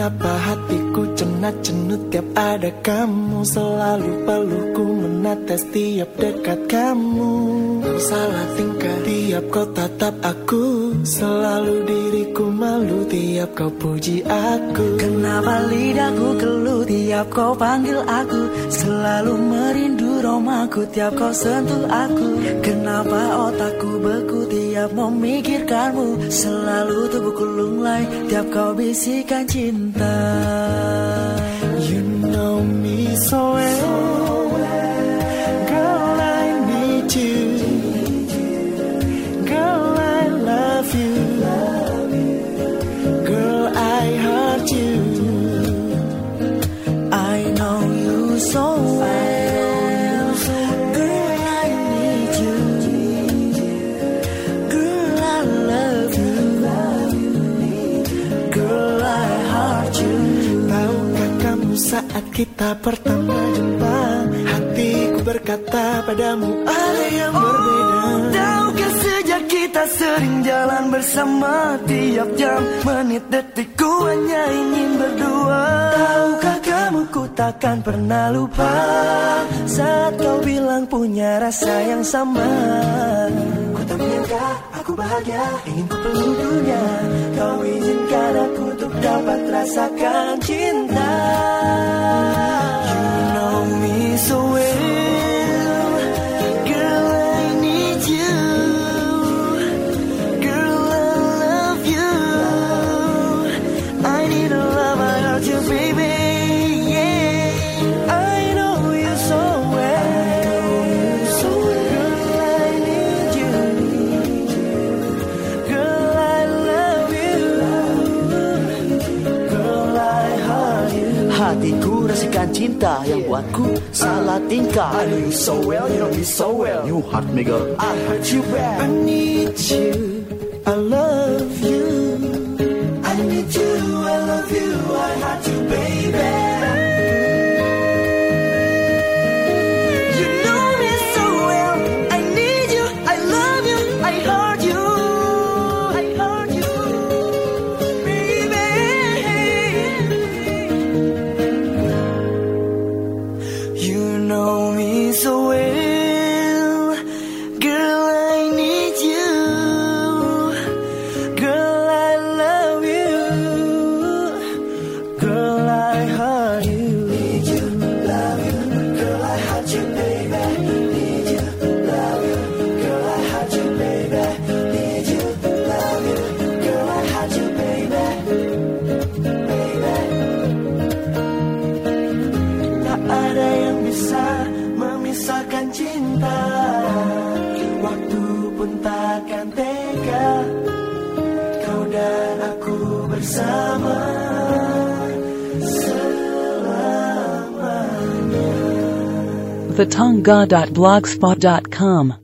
Kenapa hatiku cenat cenut tiap ada kamu? Selalu peluhku menetes tiap dekat kamu. Salah tingkah tiap kau tatap aku. Selalu malu tiap kau puji aku. Kenapa lidahku keluh? Tiap kau panggil aku. Selalu merindu romaku. Tiap kau sentuh aku. Kenapa otakku beku? Tiap memikirkanmu. Selalu tubuhku lunglai. Tiap kau bisikan cinta. You know me so well saat kita pertama jumpa Hatiku berkata padamu ada yang berbeda. Tahukah sejak kita sering jalan bersama? Tiap jam, menit, detik ku hanya ingin berdua. Tahukah kamu ku takkan pernah lupa Saat kau bilang punya rasa yang sama? Ku tak menyangka aku bahagia Ingin ku peluk dunia. Kau izinkan aku untuk dapat rasakan cinta Hatiku rasakan cinta yang buatku salah tingkah. I know you so well, you know me so well. You hurt me girl, I hurt you back I need you. I love you. I need you, I love you, I hurt you so well Girl, I need you. Girl, I love you. Girl, I heart you. Need you, love you. Girl, I heart you, baby. Need you, love you. Girl, I heart you, baby. Need you, love you Girl, I heart you, baby Baby Tak ada yang bisa memisahkan cinta. Waktu pun takkan tega. Kau dan aku bersama. Vatanga.blogspot.com